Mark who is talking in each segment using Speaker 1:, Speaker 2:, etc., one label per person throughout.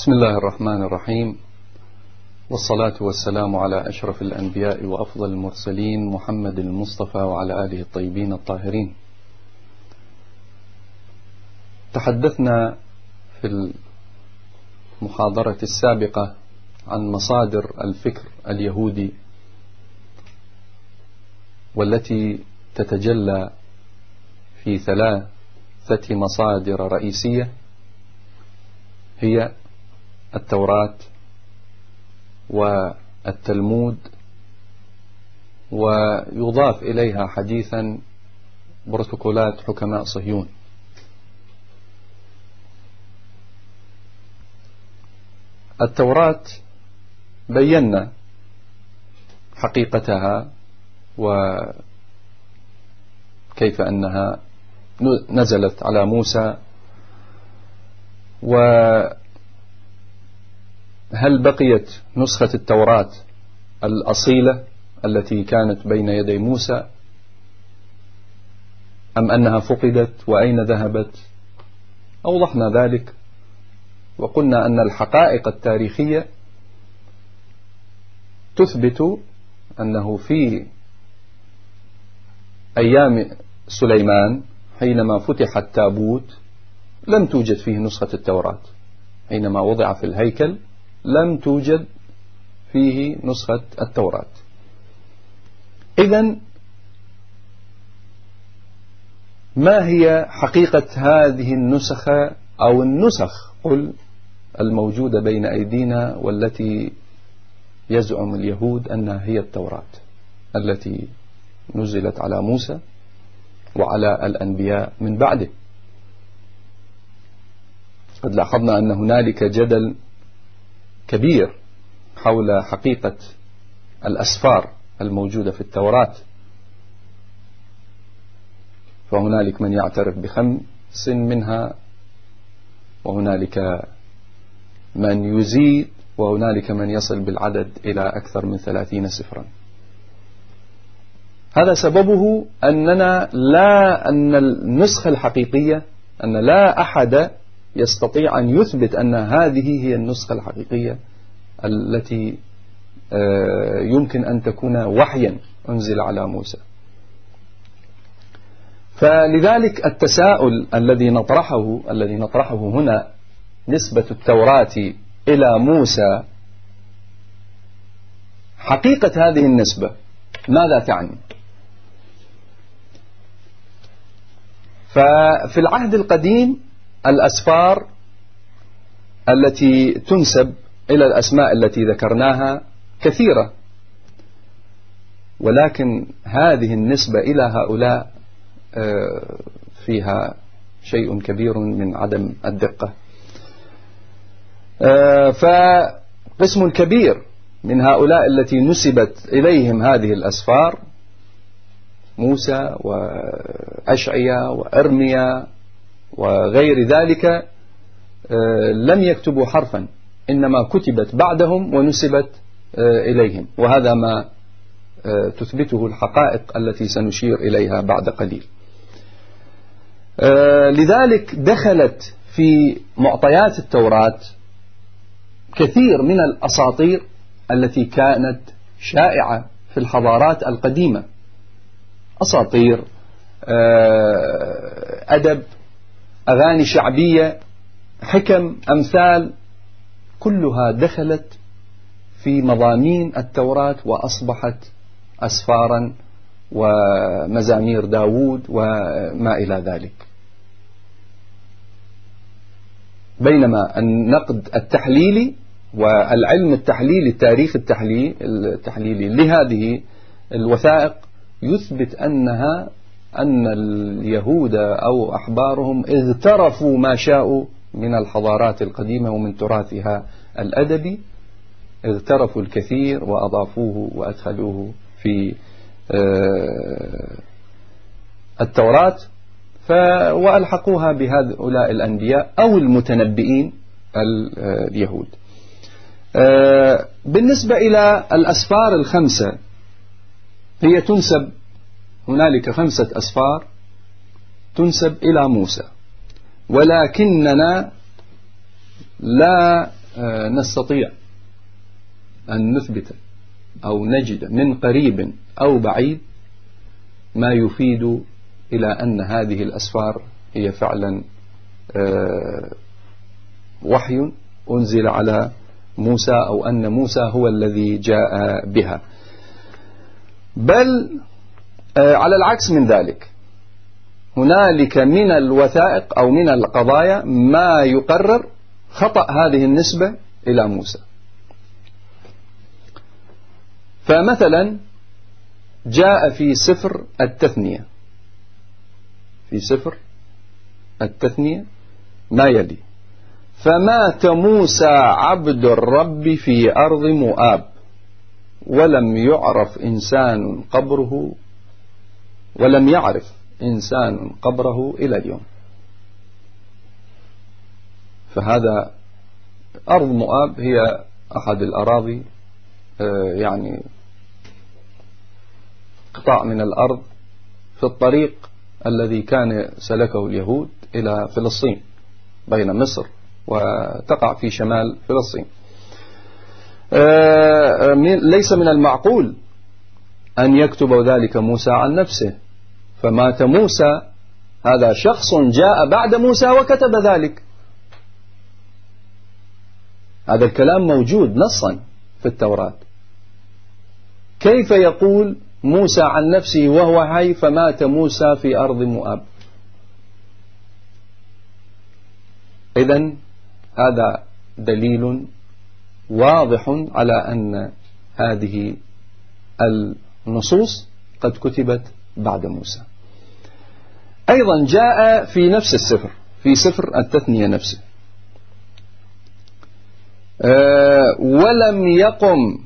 Speaker 1: بسم الله الرحمن الرحيم. والصلاة والسلام على أشرف الأنبياء وأفضل المرسلين محمد المصطفى وعلى آله الطيبين الطاهرين. تحدثنا في المحاضرة السابقة عن مصادر الفكر اليهودي والتي تتجلى في ثلاثة مصادر رئيسية. هي التوراة والتلمود ويضاف إليها حديثا بروتوكولات حكماء صهيون. التوراة بينا حقيقتها وكيف أنها نزلت على موسى وهل بقيت نسخة التوراة الأصيلة التي كانت بين يدي موسى أم أنها فقدت وأين ذهبت؟ أوضحنا ذلك وقلنا أن الحقائق التاريخية تثبت أنه في أيام سليمان حينما فتح التابوت لم توجد فيه نسخة التوراة حينما وضع في الهيكل لم توجد فيه نسخة التوراة. إذا ما هي حقيقة هذه النسخة أو النسخ قل الموجودة بين أيدينا والتي يزعم اليهود أنها هي التوراة التي نزلت على موسى وعلى الأنبياء من بعده. قد لاحظنا أن هنالك جدل كبير حول حقيقة الأسفار الموجودة في التوراة. فهنالك من يعترف بخمس منها وهنالك من يزيد وهنالك من يصل بالعدد إلى أكثر من ثلاثين سفرا. هذا سببه أننا لا أن النسخة الحقيقية أن لا أحد يستطيع أن يثبت أن هذه هي النسخة الحقيقية التي آه، يمكن أن تكون وحيا أنزل على موسى. فلذلك التساؤل الذي نطرحه الذي نطرحه هنا نسبة التوراة إلى موسى حقيقة هذه النسبة ماذا تعني؟ ففي العهد القديم الأسفار التي تنسب إلى الأسماء التي ذكرناها كثيرة. ولكن هذه النسبة إلى هؤلاء آه، فيها شيء كبير من عدم الدقة. آه، فقسم كبير من هؤلاء التي نسبت إليهم هذه الأسفار موسى وأشعيا وأرميا وغير ذلك آه، لم يكتبوا حرفا إنما كتبت بعدهم ونسبت آه، إليهم. وهذا ما آه، تثبته الحقائق التي سنشير إليها بعد قليل. لذلك دخلت في معطيات التوراة كثير من الأساطير التي كانت شائعة في الحضارات القديمة. أساطير أدب أغاني شعبية حكم أمثال كلها دخلت في مضامين التوراة وأصبحت أسفارا ومزامير داود وما إلى ذلك. بينما النقد التحليلي والعلم التحليلي التاريخ التحليلي لهذه الوثائق يثبت أنها أن اليهود أو أحبارهم اغترفوا ما شاءوا من الحضارات القديمة ومن تراثها الأدبي. اغترفوا الكثير وأضافوه وأدخلوه في آه، التوراة. وألحقوها بهؤلاء الأنبياء أو المتنبئين اليهود. آه، بالنسبة إلى الأسفار الخمسة هي تنسب هنالك خمسة أسفار تنسب إلى موسى. ولكننا لا آه، نستطيع أن نثبت أو نجد من قريب أو بعيد ما يفيد إلى أن هذه الأسفار هي فعلا آه، وحي أنزل على موسى أو أن موسى هو الذي جاء بها. بل على العكس من ذلك. هنالك من الوثائق أو من القضايا ما يقرر خطأ هذه النسبة إلى موسى. فمثلا جاء في سفر التثنية. في سفر التثنية ما يلي. فمات موسى عبد الرب في أرض مؤاب ولم يعرف إنسان قبره ولم يعرف إنسان قبره إلى اليوم. فهذا أرض مؤاب هي أحد الأراضي آه، يعني قطاع من الأرض في الطريق الذي كان سلكه اليهود إلى فلسطين بين مصر وتقع في شمال فلسطين. آه، ليس من المعقول أن يكتب ذلك موسى عن نفسه. فمات موسى هذا شخص جاء بعد موسى وكتب ذلك. هذا الكلام موجود نصا في التوراة. كيف يقول موسى عن نفسه وهو حي فمات موسى في أرض مؤاب؟ إذا هذا دليل واضح على أن هذه النصوص قد كتبت بعد موسى. أيضا جاء في نفس السفر في سفر التثنية نفسه. أه ولم يقم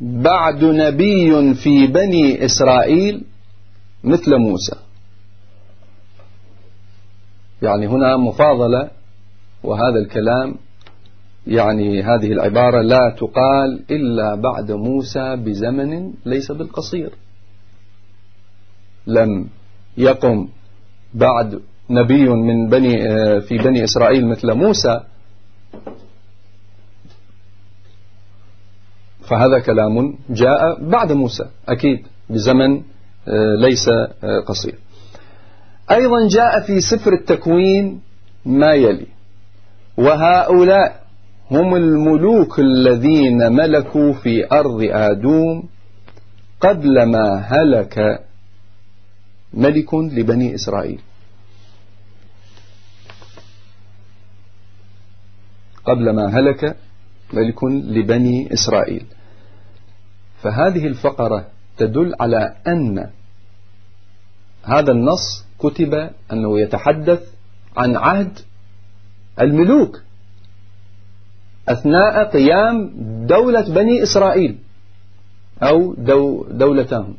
Speaker 1: بعد نبي في بني إسرائيل مثل موسى. يعني هنا مفاضلة وهذا الكلام يعني هذه العبارة لا تقال إلا بعد موسى بزمن ليس بالقصير. لم يقم بعد نبي من بني في بني إسرائيل مثل موسى. فهذا كلام جاء بعد موسى أكيد بزمن ليس قصير. أيضا جاء في سفر التكوين ما يلي وهؤلاء هم الملوك الذين ملكوا في أرض آدوم قبل ما هلك ملك لبني إسرائيل. قبل ما هلك ملك لبني إسرائيل. فهذه الفقرة تدل على أن هذا النص كتب أنه يتحدث عن عهد الملوك. أثناء قيام دولة بني إسرائيل أو دو دولتهم.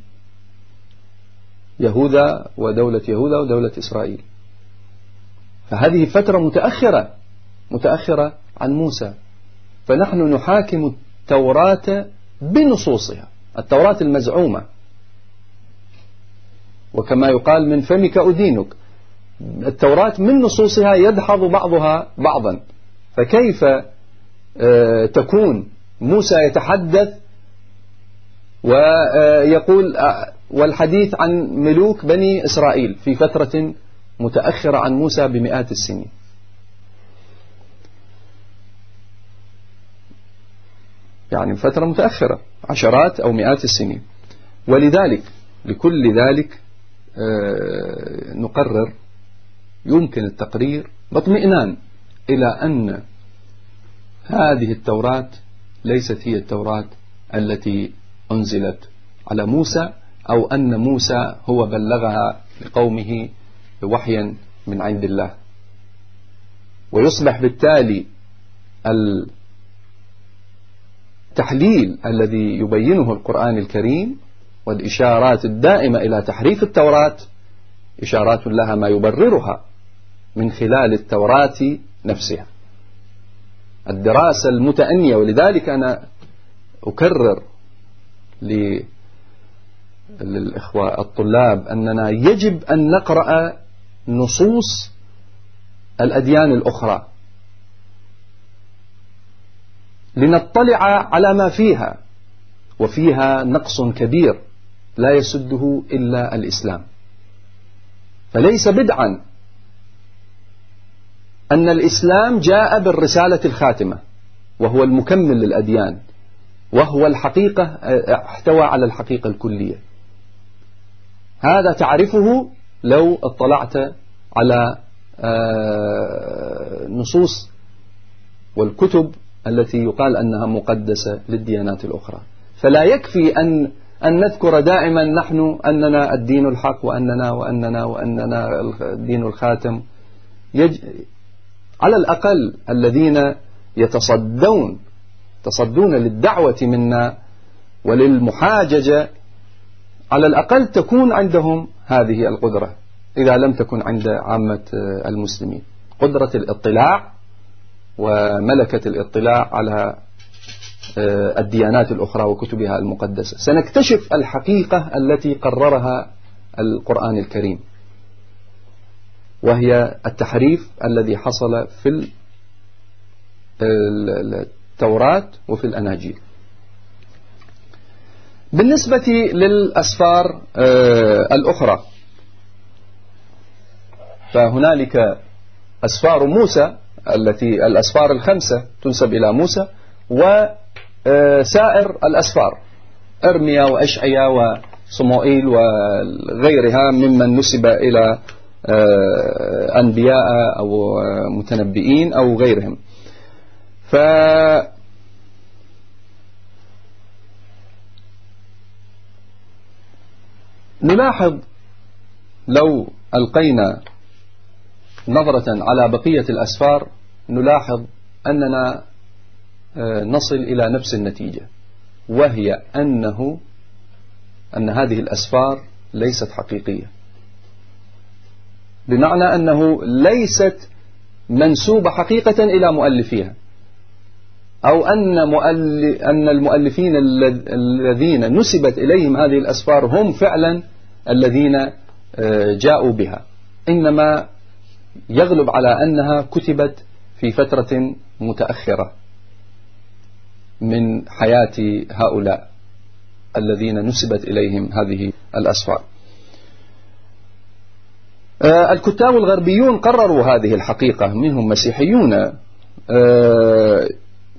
Speaker 1: يهوذا ودولة يهوذا ودولة إسرائيل. فهذه فترة متأخرة متأخرة عن موسى. فنحن نحاكم التوراة بنصوصها التوراة المزعومة. وكما يقال من فمك أدينك. التوراة من نصوصها يدحض بعضها بعضا. فكيف تكون. موسى يتحدث ويقول آه، والحديث عن ملوك بني إسرائيل في فترة متأخرة عن موسى بمئات السنين. يعني فترة متأخرة عشرات أو مئات السنين. ولذلك لكل ذلك آه، نقرر يمكن التقرير باطمئنان إلى أن هذه التوراة ليست هي التوراة التي أنزلت على موسى أو أن موسى هو بلغها لقومه وحيا من عند الله. ويصبح بالتالي التحليل الذي يبينه القرآن الكريم والإشارات الدائمة إلى تحريف التوراة إشارات لها ما يبررها من خلال التوراة نفسها. الدراسة المتأنية ولذلك أنا أكرر للإخوة الطلاب أننا يجب أن نقرأ نصوص الأديان الأخرى. لنطلع على ما فيها وفيها نقص كبير لا يسده إلا الإسلام. فليس بدعا أن الإسلام جاء بالرسالة الخاتمة وهو المكمل للأديان وهو الحقيقة احتوى على الحقيقة الكلية هذا تعرفه لو اطلعت على آه، نصوص والكتب التي يقال أنها مقدسة للديانات الأخرى فلا يكفي أن أن نذكر دائما نحن أننا الدين الحق وأننا وأننا وأننا الدين الخاتم. على الأقل الذين يتصدون تصدون للدعوة منا وللمحاججة على الأقل تكون عندهم هذه القدرة إذا لم تكن عند عامة المسلمين. قدرة الاطلاع وملكة الاطلاع على آه، الديانات الأخرى وكتبها المقدسة. سنكتشف الحقيقة التي قررها القرآن الكريم. وهي التحريف الذي حصل في التوراة وفي الأناجيل. بالنسبة للأسفار آه، الأخرى فهنالك أسفار موسى التي الأسفار الخمسة تنسب إلى موسى وسائر الأسفار أرميا وأشعيا وصموئيل وغيرها ممن نسب إلى آه، أنبياء أو متنبئين أو غيرهم. ف نلاحظ لو ألقينا نظرة على بقية الأسفار نلاحظ أننا آه، نصل إلى نفس النتيجة وهي أنه أن هذه الأسفار ليست حقيقية. بمعنى أنه ليست منسوبة حقيقة إلى مؤلفيها. أو أن, مؤلف أن المؤلفين الذين نسبت إليهم هذه الأسفار هم فعلا الذين آه، جاءوا بها. إنما يغلب على أنها كتبت في فترة متأخرة من حياة هؤلاء الذين نسبت إليهم هذه الأسفار. الكتاب الغربيون قرروا هذه الحقيقة منهم مسيحيون. آه،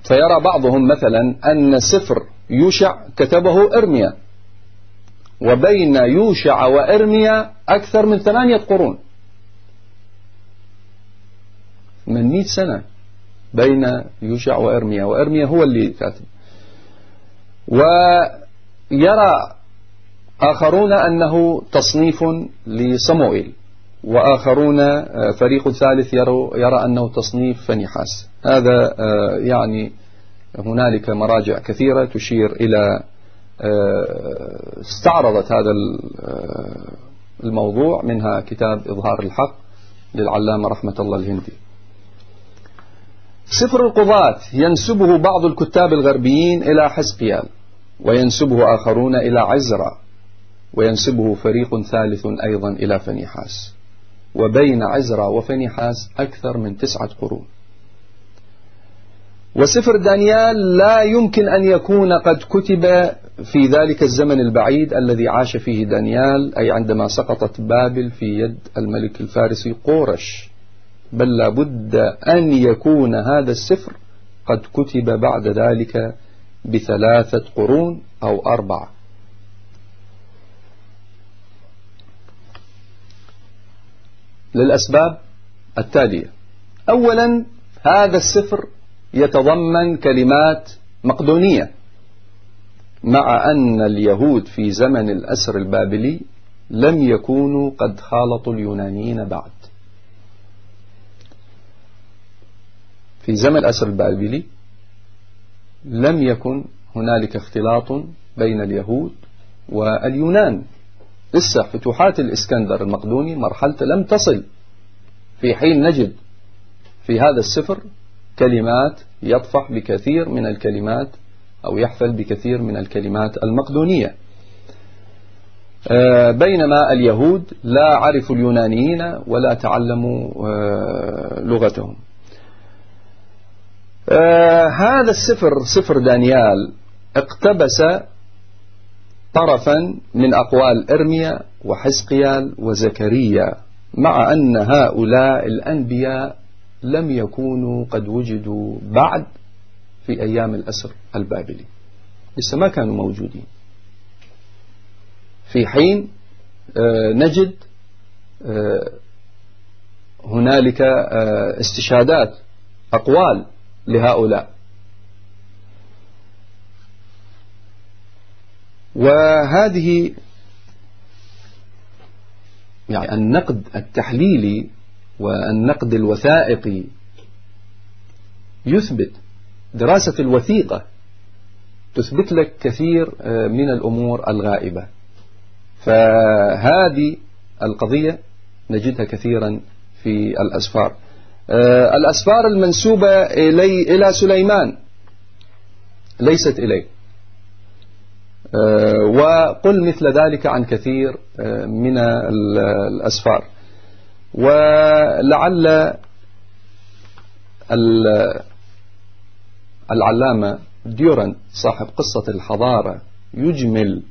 Speaker 1: فيرى بعضهم مثلا أن سفر يوشع كتبه إرميا وبين يوشع وإرميا أكثر من ثمانية قرون. من مئة سنة بين يوشع وإرميا وإرميا هو اللي كاتب. ويرى آخرون أنه تصنيف لصموئيل. وآخرون آه، فريق ثالث يرى أنه تصنيف فنحاس هذا آه، يعني هنالك مراجع كثيرة تشير إلى آه، استعرضت هذا الموضوع منها كتاب إظهار الحق للعلامة رحمة الله الهندي. سفر القضاة ينسبه بعض الكتاب الغربيين إلى حزقيال وينسبه آخرون إلى عزرا وينسبه فريق ثالث أيضا إلى فنيحاس وبين عزرا وفنيحاس أكثر من تسعة قرون. وسفر دانيال لا يمكن أن يكون قد كتب في ذلك الزمن البعيد الذي عاش فيه دانيال أي عندما سقطت بابل في يد الملك الفارسي قورش. بل لابد أن يكون هذا السفر قد كتب بعد ذلك بثلاثة قرون أو أربعة. للأسباب التالية. أولا هذا السفر يتضمن كلمات مقدونية مع أن اليهود في زمن الأسر البابلي لم يكونوا قد خالطوا اليونانيين بعد. في زمن الأسر البابلي لم يكن هنالك اختلاط بين اليهود واليونان. لسه فتوحات الإسكندر المقدوني مرحلة لم تصل. في حين نجد في هذا السفر كلمات يطفح بكثير من الكلمات أو يحفل بكثير من الكلمات المقدونية. آه، بينما اليهود لا عرفوا اليونانيين ولا تعلموا آه، لغتهم. آه هذا السفر سفر دانيال اقتبس طرفا من أقوال إرميا وحزقيال وزكريا مع أن هؤلاء الأنبياء لم يكونوا قد وجدوا بعد في أيام الأسر البابلي. لسه ما كانوا موجودين. في حين آه، نجد آه، هنالك آه، استشهادات أقوال لهؤلاء. وهذه يعني النقد التحليلي والنقد الوثائقي يثبت. دراسة الوثيقة تثبت لك كثير آه، من الأمور الغائبة. فهذه القضية نجدها كثيرا في الأسفار. آه، الأسفار المنسوبة إلي إلى سليمان. ليست إليه وقل مثل ذلك عن كثير من الأسفار. ولعل العلامة ديوران صاحب قصة الحضارة يجمل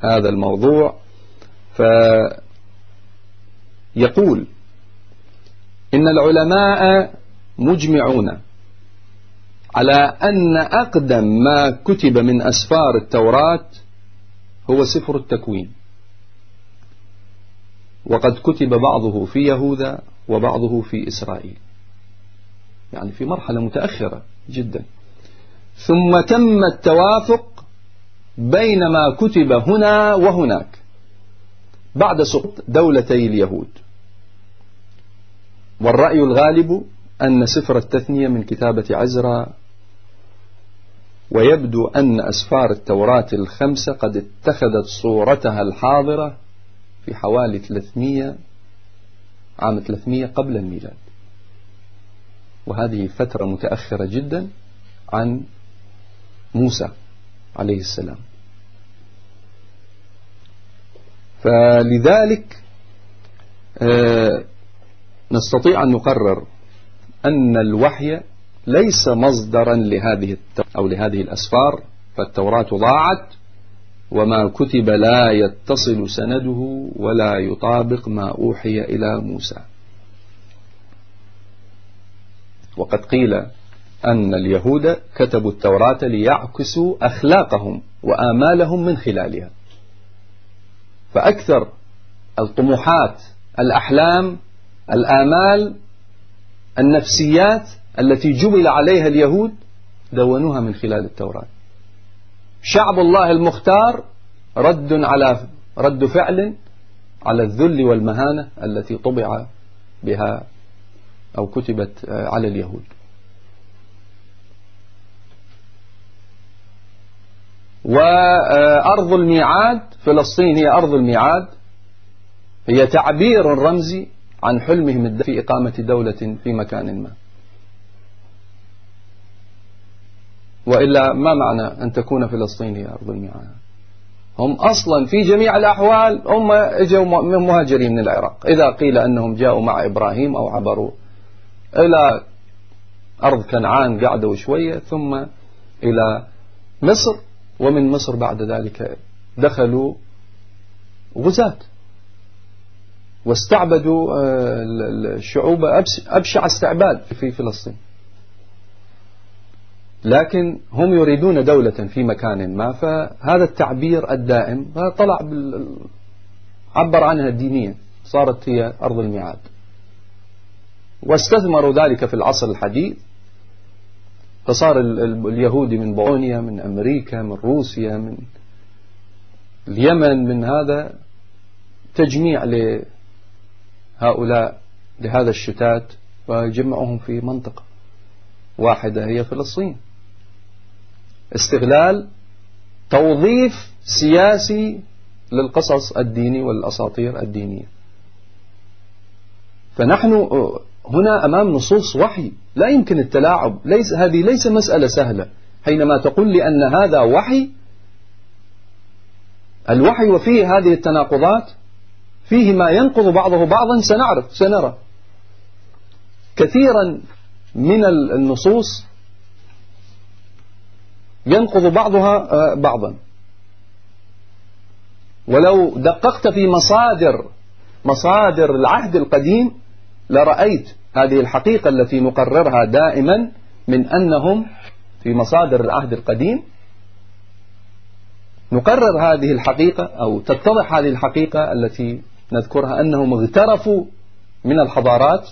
Speaker 1: هذا الموضوع فيقول إن العلماء مجمعون على أن أقدم ما كتب من أسفار التوراة هو سفر التكوين. وقد كتب بعضه في يهوذا وبعضه في إسرائيل. يعني في مرحلة متأخرة جدا. ثم تم التوافق بين ما كتب هنا وهناك بعد سقوط دولتي اليهود. والرأي الغالب أن سفر التثنية من كتابة عزرا ويبدو أن أسفار التوراة الخمسة قد اتخذت صورتها الحاضرة في حوالي 300 عام 300 قبل الميلاد. وهذه فترة متأخرة جدا عن موسى عليه السلام. فلذلك آه، نستطيع أن نقرر أن الوحي ليس مصدرا لهذه أو لهذه الأسفار فالتوراة ضاعت وما كتب لا يتصل سنده ولا يطابق ما أوحي إلى موسى. وقد قيل أن اليهود كتبوا التوراة ليعكسوا أخلاقهم وآمالهم من خلالها. فأكثر الطموحات الأحلام الآمال النفسيات التي جبل عليها اليهود دونوها من خلال التوراة. شعب الله المختار رد على رد فعل على الذل والمهانة التي طبع بها أو كتبت على اليهود. وأرض الميعاد فلسطين هي أرض الميعاد. هي تعبير رمزي عن حلمهم في إقامة دولة في مكان ما. وإلا ما معنى أن تكون فلسطين هي أرض الميعاد هم أصلا في جميع الأحوال هم إجوا مهاجرين من العراق. إذا قيل أنهم جاءوا مع إبراهيم أو عبروا إلى أرض كنعان قعدوا شوية ثم إلى مصر ومن مصر بعد ذلك دخلوا غزاة واستعبدوا آه، الشعوب أبشع استعباد في فلسطين. لكن هم يريدون دولة في مكان ما فهذا التعبير الدائم طلع بال... عبر عنها دينيا صارت هي أرض الميعاد. واستثمروا ذلك في العصر الحديث. فصار اليهودي من بولونيا من أمريكا من روسيا من اليمن من هذا تجميع لهؤلاء لهذا الشتات ويجمعهم في منطقة واحدة هي فلسطين. استغلال توظيف سياسي للقصص الديني والأساطير الدينية. فنحن هنا أمام نصوص وحي. لا يمكن التلاعب. ليس هذه ليس مسألة سهلة. حينما تقول لي أن هذا وحي الوحي وفيه هذه التناقضات فيه ما ينقض بعضه بعضا سنعرف سنرى. كثيرا من النصوص ينقض بعضها آه، بعضا. ولو دققت في مصادر مصادر العهد القديم لرأيت هذه الحقيقة التي نقررها دائما من أنهم في مصادر العهد القديم. نقرر هذه الحقيقة أو تتضح هذه الحقيقة التي نذكرها أنهم اغترفوا من الحضارات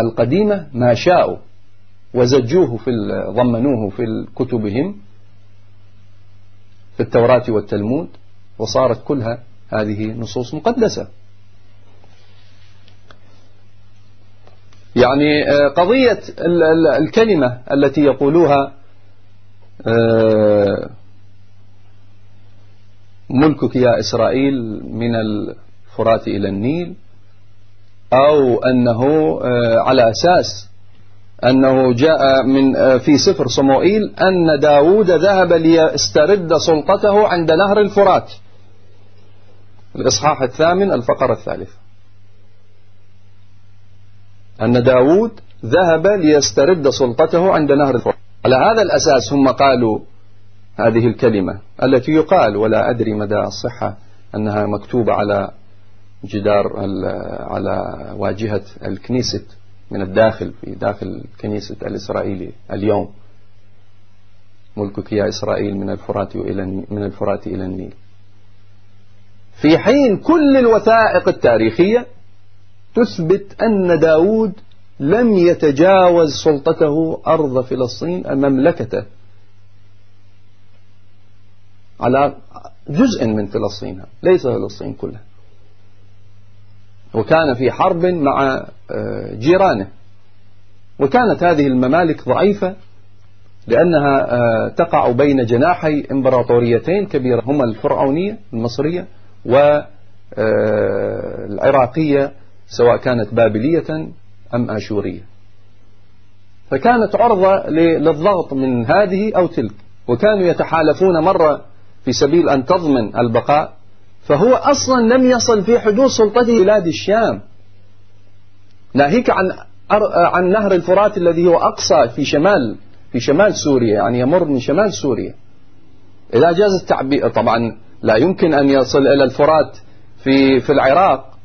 Speaker 1: القديمة ما شاءوا وزجوه في ضمنوه في كتبهم في التوراة والتلمود وصارت كلها هذه نصوص مقدسة. يعني آه، قضية الكلمة التي يقولوها آه، ملكك يا إسرائيل من الفرات إلى النيل أو أنه آه، على أساس أنه جاء من في سفر صموئيل أن داود ذهب ليسترد سلطته عند نهر الفرات. الإصحاح الثامن الفقرة الثالثة. أن داود ذهب ليسترد سلطته عند نهر الفرات. على هذا الأساس هم قالوا هذه الكلمة التي يقال ولا أدري مدى الصحة أنها مكتوبة على جدار على واجهة الكنيسة من الداخل في داخل كنيسة الإسرائيلي اليوم. ملكك يا إسرائيل من الفرات إلى من الفرات إلى النيل. في حين كل الوثائق التاريخية تثبت أن داود لم يتجاوز سلطته أرض فلسطين مملكته. على جزء من فلسطين ليس فلسطين كلها. وكان في حرب مع جيرانه. وكانت هذه الممالك ضعيفة لأنها آه، تقع بين جناحي إمبراطوريتين كبيرة هما الفرعونية المصرية والعراقية آه، سواء كانت بابلية أم آشورية. فكانت عرضة للضغط من هذه أو تلك. وكانوا يتحالفون مرة في سبيل أن تضمن البقاء فهو أصلا لم يصل في حدود سلطته بلاد الشام. ناهيك عن عن نهر الفرات الذي هو أقصى في شمال في شمال سوريا يعني يمر من شمال سوريا. إذا جاز التعبير طبعا لا يمكن أن يصل إلى الفرات في في العراق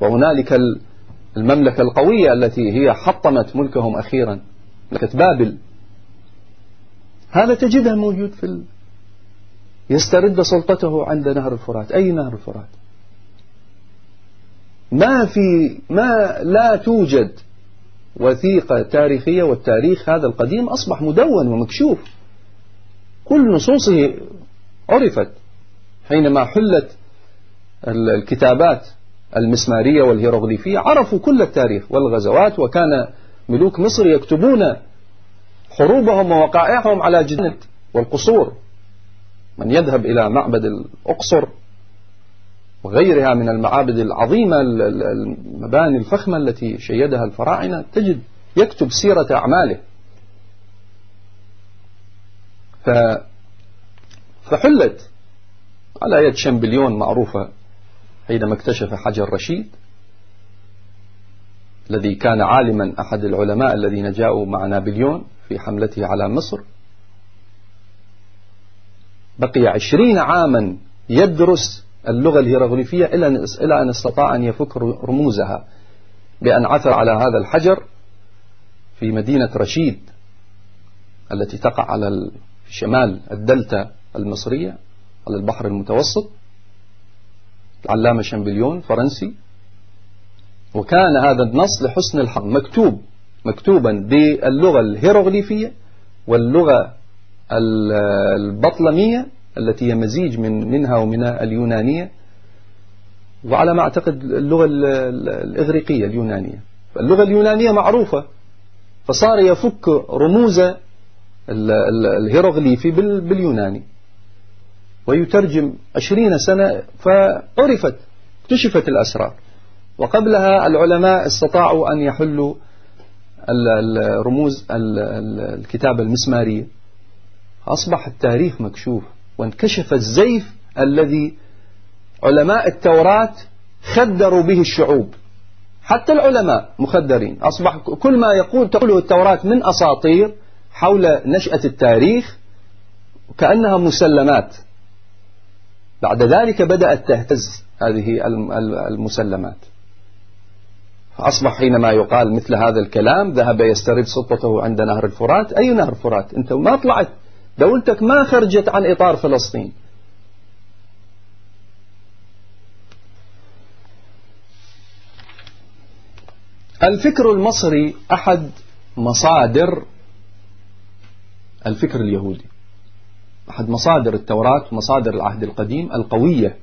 Speaker 1: وهنالك المملكة القوية التي هي حطمت ملكهم أخيرا مملكة بابل. هذا تجدها موجود في ال... يسترد سلطته عند نهر الفرات. أي نهر الفرات؟ ما في ما لا توجد وثيقة تاريخية والتاريخ هذا القديم أصبح مدون ومكشوف. كل نصوصه عرفت حينما حلت الكتابات المسمارية والهيروغليفية عرفوا كل التاريخ والغزوات وكان ملوك مصر يكتبون حروبهم ووقائعهم على جنة والقصور. من يذهب إلى معبد الأقصر وغيرها من المعابد العظيمة المباني الفخمة التي شيدها الفراعنة تجد يكتب سيرة أعماله. فحلت على يد شمبليون معروفة حينما اكتشف حجر رشيد الذي كان عالما أحد العلماء الذين جاءوا مع نابليون في حملته على مصر. بقي عشرين عاما يدرس اللغة الهيروغليفية إلى أن استطاع أن يفك رموزها بأن عثر على هذا الحجر في مدينة رشيد التي تقع على شمال الدلتا المصرية على البحر المتوسط العلامة شامبليون فرنسي. وكان هذا النص لحسن الحظ مكتوب مكتوبا باللغة الهيروغليفية واللغة البطلمية التي هي مزيج من منها ومن اليونانية وعلى ما أعتقد اللغة الإغريقية اليونانية. اللغة اليونانية معروفة فصار يفك رموز الهيروغليفي باليوناني. ويترجم عشرين سنة فعرفت اكتشفت الأسرار. وقبلها العلماء استطاعوا أن يحلوا الرموز الكتابة المسمارية أصبح التاريخ مكشوف. وانكشف الزيف الذي علماء التوراة خدروا به الشعوب. حتى العلماء مخدرين. أصبح كل ما يقول تقوله التوراة من أساطير حول نشأة التاريخ كأنها مسلمات. بعد ذلك بدأت تهتز هذه المسلمات. فأصبح حينما يقال مثل هذا الكلام ذهب يسترد سلطته عند نهر الفرات. أي نهر الفرات أنت ما طلعت دولتك ما خرجت عن إطار فلسطين. الفكر المصري أحد مصادر الفكر اليهودي. أحد مصادر التوراة مصادر العهد القديم القوية.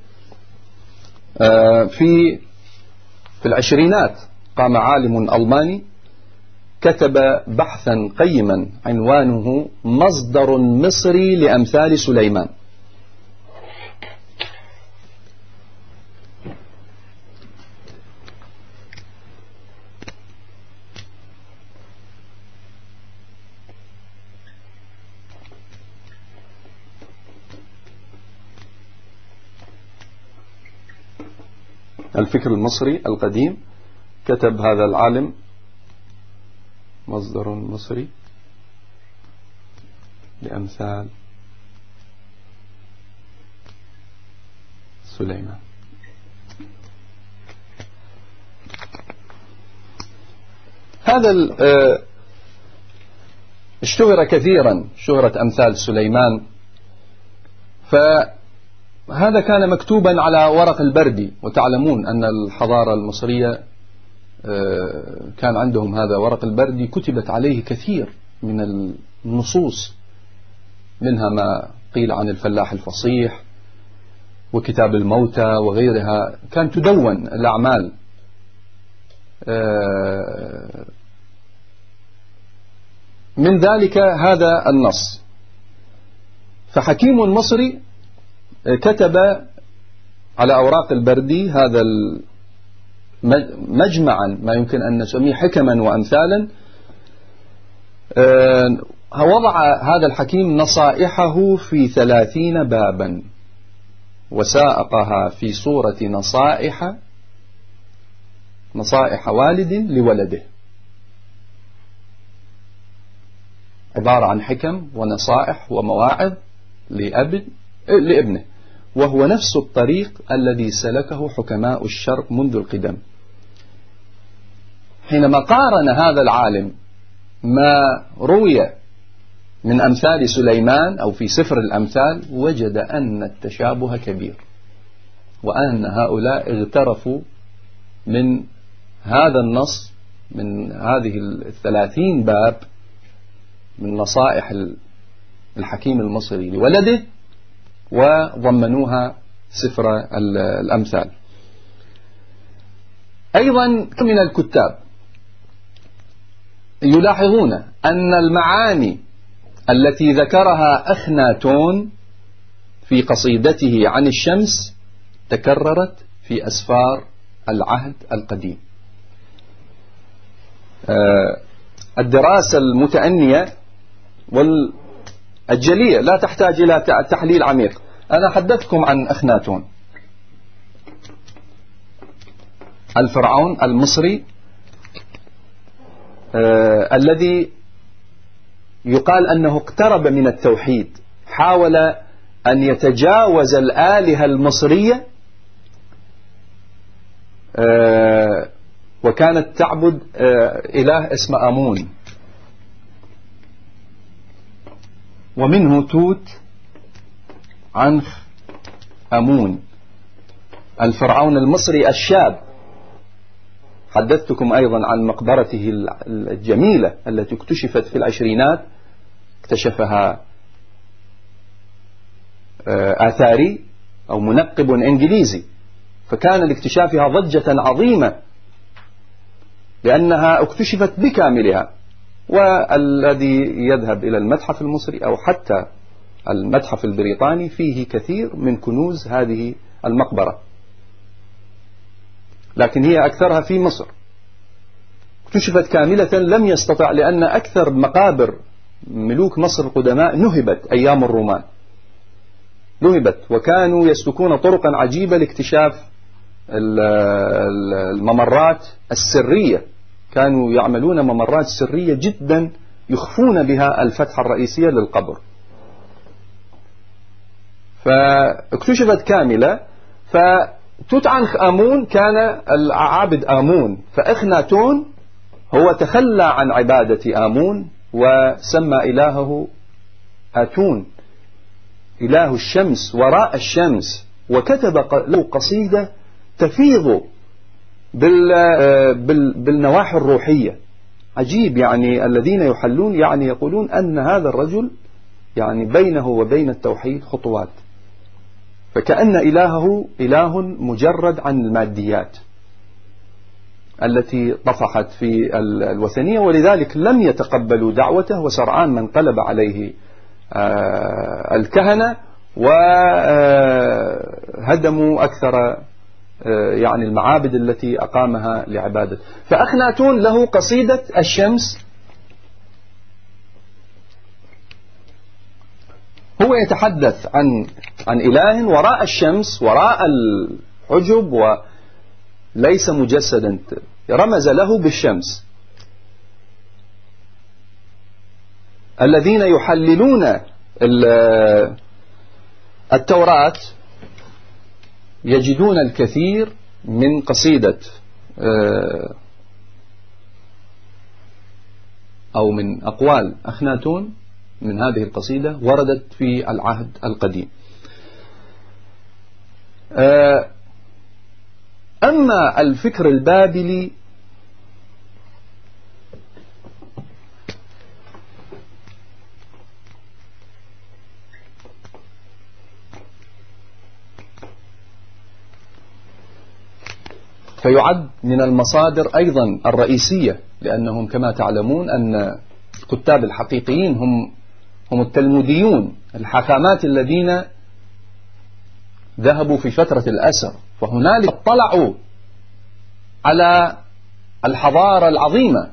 Speaker 1: آه، في في العشرينات قام عالم ألماني كتب بحثا قيما عنوانه مصدر مصري لأمثال سليمان. الفكر المصري القديم كتب هذا العالم مصدر مصري لأمثال سليمان. هذا آه، اشتهر كثيرا شهرة أمثال سليمان. فهذا كان مكتوبا على ورق البردي وتعلمون أن الحضارة المصرية كان عندهم هذا ورق البردي كتبت عليه كثير من النصوص منها ما قيل عن الفلاح الفصيح وكتاب الموتى وغيرها. كان تدون الأعمال. آه، من ذلك هذا النص. فحكيم مصري كتب على أوراق البردي هذا مجمعا ما يمكن أن نسميه حكما وأمثالا. آه، وضع هذا الحكيم نصائحه في ثلاثين بابا وساقها في صورة نصائح نصائح والد لولده. عبارة عن حكم ونصائح ومواعظ لأب لابنه وهو نفس الطريق الذي سلكه حكماء الشرق منذ القدم. حينما قارن هذا العالم ما روي من أمثال سليمان أو في سفر الأمثال وجد أن التشابه كبير وأن هؤلاء اغترفوا من هذا النص من هذه الثلاثين باب من نصائح الحكيم المصري لولده وضمنوها سفر الأمثال. أيضا من الكتاب يلاحظون أن المعاني التي ذكرها أخناتون في قصيدته عن الشمس تكررت في أسفار العهد القديم. آه، الدراسة المتأنية والجلية لا تحتاج إلى تحليل عميق. أنا حدثتكم عن أخناتون. الفرعون المصري آه الذي يقال أنه اقترب من التوحيد حاول أن يتجاوز الآلهة المصرية آه وكانت تعبد آه إله اسمه أمون. ومنه توت عنخ أمون الفرعون المصري الشاب. حدثتكم أيضا عن مقبرته الجميلة التي اكتشفت في العشرينات اكتشفها آه، آثاري أو منقب إنجليزي. فكان لاكتشافها ضجة عظيمة لأنها اكتشفت بكاملها والذي يذهب إلى المتحف المصري أو حتى المتحف البريطاني فيه كثير من كنوز هذه المقبرة. لكن هي أكثرها في مصر. اكتشفت كاملة لم يستطع لأن أكثر مقابر ملوك مصر القدماء نهبت أيام الرومان. نهبت وكانوا يسلكون طرقا عجيبة لاكتشاف الممرات السرية. كانوا يعملون ممرات سرية جدا يخفون بها الفتحة الرئيسية للقبر. فاكتشفت كاملة فتوت عنخ آمون كان العابد آمون فإخناتون هو تخلى عن عبادة آمون وسمى إلهه آتون إله الشمس وراء الشمس وكتب له قصيدة تفيض بالنواحي الروحية. عجيب يعني الذين يحلون يعني يقولون أن هذا الرجل يعني بينه وبين التوحيد خطوات. فكأن إلهه إله مجرد عن الماديات التي طفحت في الوثنية ولذلك لم يتقبلوا دعوته وسرعان من قلب عليه آه، الكهنة وهدموا أكثر آه، يعني المعابد التي أقامها لعبادة. فأخناتون له قصيدة الشمس هو يتحدث عن عن إله وراء الشمس وراء الحجب وليس مجسدا. رمز له بالشمس. الذين يحللون التوراة يجدون الكثير من قصيدة آه، أو من أقوال أخناتون. من هذه القصيدة وردت في العهد القديم. آه، أما الفكر البابلي فيعد من المصادر أيضا الرئيسية لأنهم كما تعلمون أن الكتاب الحقيقيين هم هم التلموديون الحكامات الذين ذهبوا في فترة الأسر. فهنالك اطلعوا على الحضارة العظيمة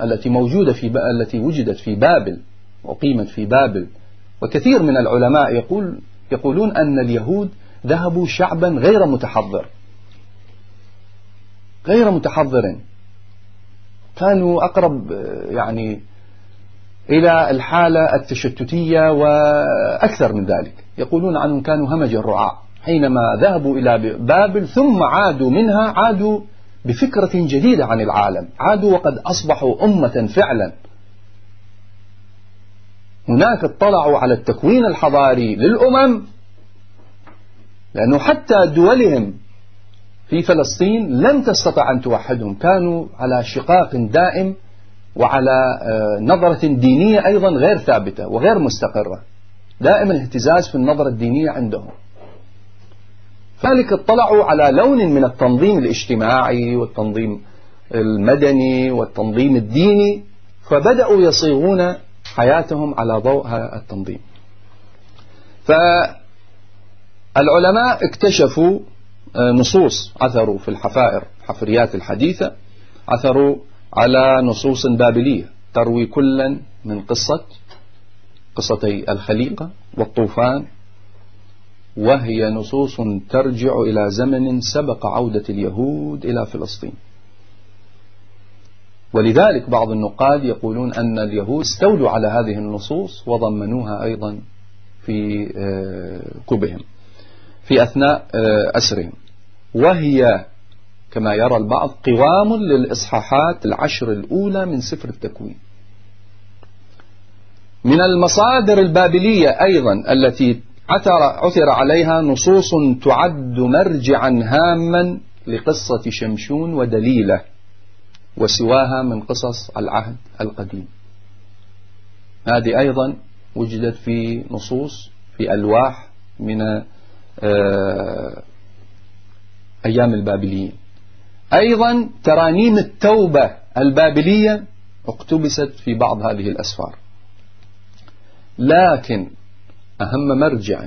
Speaker 1: التي موجودة في التي وجدت في بابل وقيمت في بابل. وكثير من العلماء يقول يقولون أن اليهود ذهبوا شعبا غير متحضر. غير متحضر كانوا أقرب يعني إلى الحالة التشتتية وأكثر من ذلك. يقولون عنهم كانوا همج الرعاع حينما ذهبوا إلى بابل ثم عادوا منها عادوا بفكرة جديدة عن العالم. عادوا وقد أصبحوا أمة فعلا. هناك اطلعوا على التكوين الحضاري للأمم لأنه حتى دولهم في فلسطين لم تستطع أن توحدهم. كانوا على شقاق دائم وعلى آه، نظرة دينية أيضا غير ثابتة وغير مستقرة. دائما اهتزاز في النظرة الدينية عندهم. فذلك اطلعوا على لون من التنظيم الاجتماعي والتنظيم المدني والتنظيم الديني فبدأوا يصيغون حياتهم على ضوء هذا التنظيم. فالعلماء اكتشفوا آه، نصوص عثروا في الحفائر حفريات الحديثة عثروا على نصوص بابلية تروي كلا من قصة قصتي الخليقة والطوفان وهي نصوص ترجع إلى زمن سبق عودة اليهود إلى فلسطين. ولذلك بعض النقاد يقولون أن اليهود استولوا على هذه النصوص وضمنوها أيضا في آه، كبهم في أثناء آه، أسرهم. وهي كما يرى البعض قوام للإصحاحات العشر الأولى من سفر التكوين. من المصادر البابلية أيضا التي عثر, عثر عليها نصوص تعد مرجعا هاما لقصة شمشون ودليلة وسواها من قصص العهد القديم. هذه أيضا وجدت في نصوص في ألواح من آه، أيام البابليين. أيضا ترانيم التوبة البابلية اقتبست في بعض هذه الأسفار. لكن أهم مرجع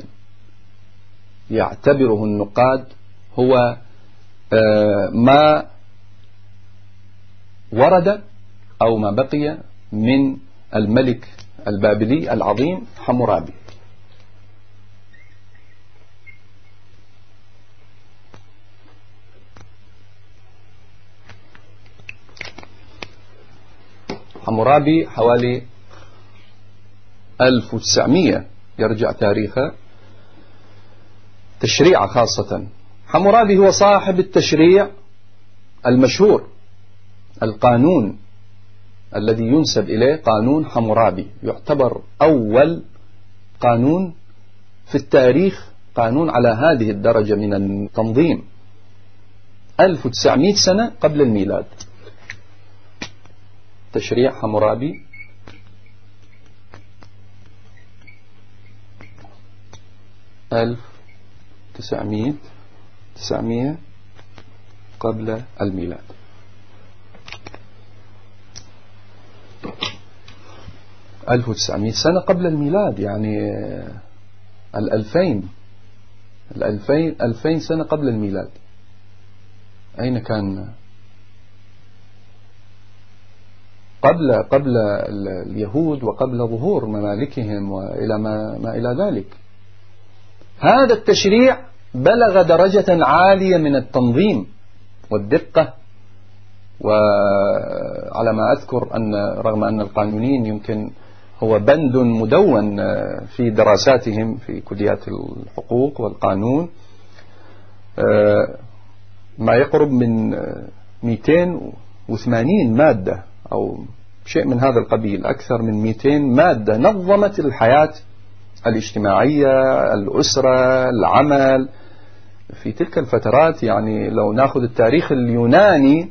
Speaker 1: يعتبره النقاد هو آه، ما ورد أو ما بقي من الملك البابلي العظيم حمورابي. حمورابي حوالي 1900 يرجع تاريخه تشريع خاصة. حمورابي هو صاحب التشريع المشهور القانون الذي ينسب إليه قانون حمورابي. يعتبر أول قانون في التاريخ قانون على هذه الدرجة من التنظيم. 1900 سنة قبل الميلاد. تشريع حمورابي. ألف تسعمية تسعمية قبل الميلاد. ألف وتسعمية سنة قبل الميلاد يعني الألفين. الألفين ألفين سنة قبل الميلاد. أين كان قبل قبل اليهود وقبل ظهور ممالكهم وإلى ما, ما إلى ذلك. هذا التشريع بلغ درجة عالية من التنظيم والدقة وعلى ما أذكر أن رغم أن القانونين يمكن هو بند مدون في دراساتهم في كليات الحقوق والقانون ما يقرب من 280 مادة أو شيء من هذا القبيل أكثر من 200 مادة نظمت الحياة الاجتماعية الأسرة العمل. في تلك الفترات يعني لو ناخذ التاريخ اليوناني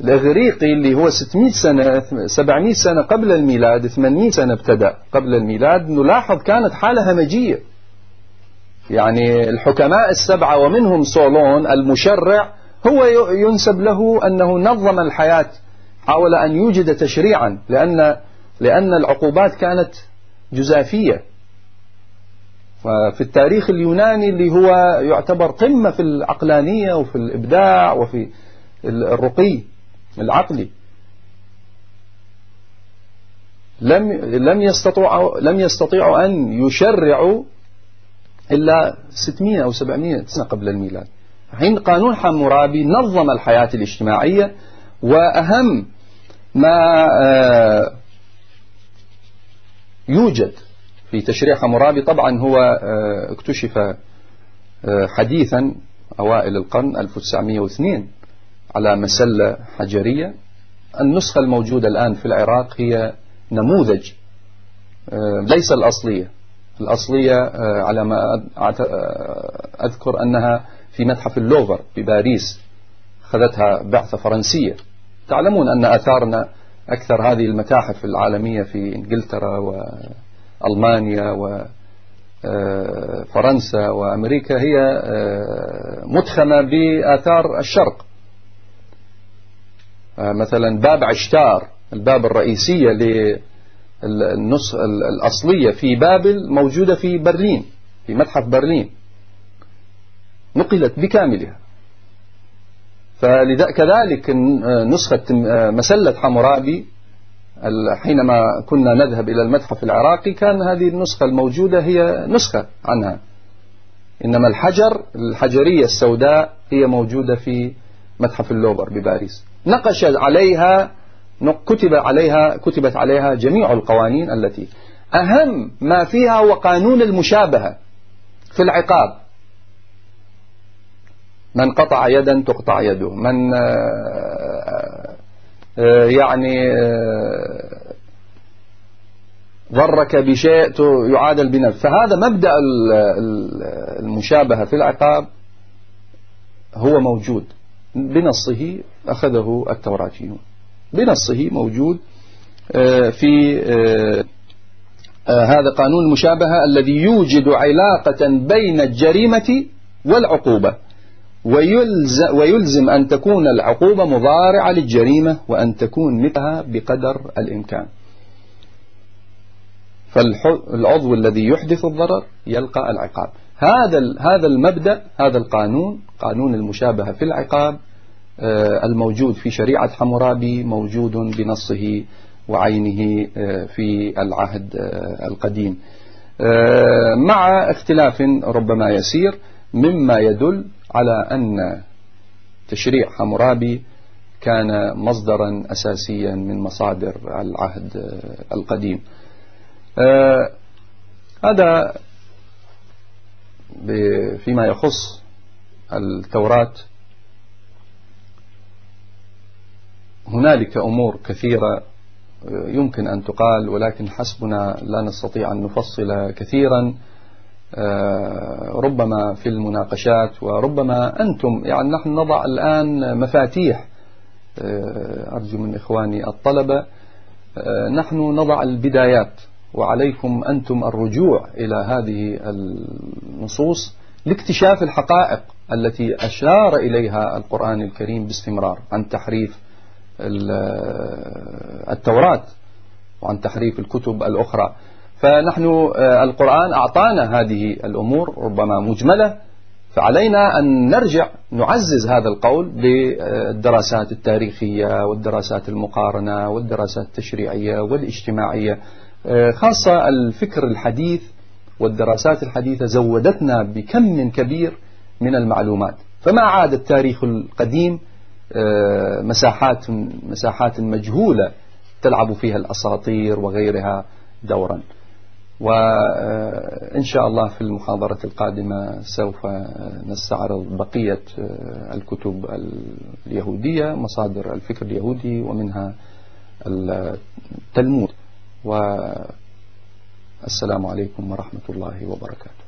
Speaker 1: الإغريقي اللي هو 600 سنة 700 سنة قبل الميلاد 800 سنة ابتدأ قبل الميلاد نلاحظ كانت حالة همجية. يعني الحكماء السبعة ومنهم صولون المشرع هو ينسب له أنه نظم الحياة حاول أن يوجد تشريعا لأن لأن العقوبات كانت جزافية. وفي التاريخ اليوناني اللي هو يعتبر قمة في العقلانية وفي الإبداع وفي الرقي العقلي. لم لم يستطيعوا لم يستطيعوا أن يشرعوا إلا 600 أو 700 سنة قبل الميلاد. حين قانون حمورابي نظم الحياة الاجتماعية وأهم ما آه، يوجد في تشريع حمورابي طبعا هو آه، اكتشف آه، حديثا أوائل القرن 1902 على مسلة حجرية. النسخة الموجودة الآن في العراق هي نموذج ليس الأصلية. الأصلية على ما أذكر أنها في متحف اللوفر بباريس أخذتها بعثة فرنسية. تعلمون أن أثارنا أكثر هذه المتاحف العالمية في إنجلترا وألمانيا وفرنسا آه، وأمريكا هي آه، متخمة بآثار الشرق. آه، مثلا باب عشتار الباب الرئيسية للنص الأصلية في بابل موجودة في برلين في متحف برلين. نقلت بكاملها. فكذلك نسخة مسلة حمورابي حينما كنا نذهب إلى المتحف العراقي كان هذه النسخة الموجودة هي نسخة عنها. إنما الحجر الحجرية السوداء هي موجودة في متحف اللوبر بباريس. نقش عليها كتب عليها كتبت عليها جميع القوانين التي أهم ما فيها هو قانون المشابهة في العقاب. من قطع يدا تقطع يده. من آه، آه، يعني آه، ضرك بشيء يعادل بنفس فهذا مبدأ المشابهة في العقاب هو موجود. بنصه أخذه التوراتيون بنصه موجود في هذا قانون المشابهة الذي يوجد علاقة بين الجريمة والعقوبة. ويلزم, أن تكون العقوبة مضارعة للجريمة وأن تكون مثلها بقدر الإمكان. فالعضو الذي يحدث الضرر يلقى العقاب. هذا هذا المبدأ هذا القانون قانون المشابهة في العقاب آه، الموجود في شريعة حمورابي موجود بنصه وعينه آه، في العهد آه، القديم. مع اختلاف ربما يسير مما يدل على أن تشريع حمورابي كان مصدرا أساسيا من مصادر العهد القديم. آه، هذا فيما يخص التوراة. هنالك أمور كثيرة يمكن أن تقال ولكن حسبنا لا نستطيع أن نفصل كثيرا. ربما في المناقشات وربما أنتم يعني نحن نضع الآن مفاتيح آه، أرجو من إخواني الطلبة آه، نحن نضع البدايات وعليكم أنتم الرجوع إلى هذه النصوص لاكتشاف الحقائق التي أشار إليها القرآن الكريم باستمرار عن تحريف التوراة وعن تحريف الكتب الأخرى. فنحن آه، القرآن أعطانا هذه الأمور ربما مجملة فعلينا أن نرجع نعزز هذا القول بالدراسات التاريخية والدراسات المقارنة والدراسات التشريعية والاجتماعية. آه، خاصة الفكر الحديث والدراسات الحديثة زودتنا بكم كبير من المعلومات. فما عاد التاريخ القديم آه، مساحات مساحات مجهولة تلعب فيها الأساطير وغيرها دورا. وإن شاء الله في المحاضرة القادمة سوف نستعرض بقية الكتب اليهودية مصادر الفكر اليهودي ومنها التلمود والسلام عليكم ورحمة الله وبركاته.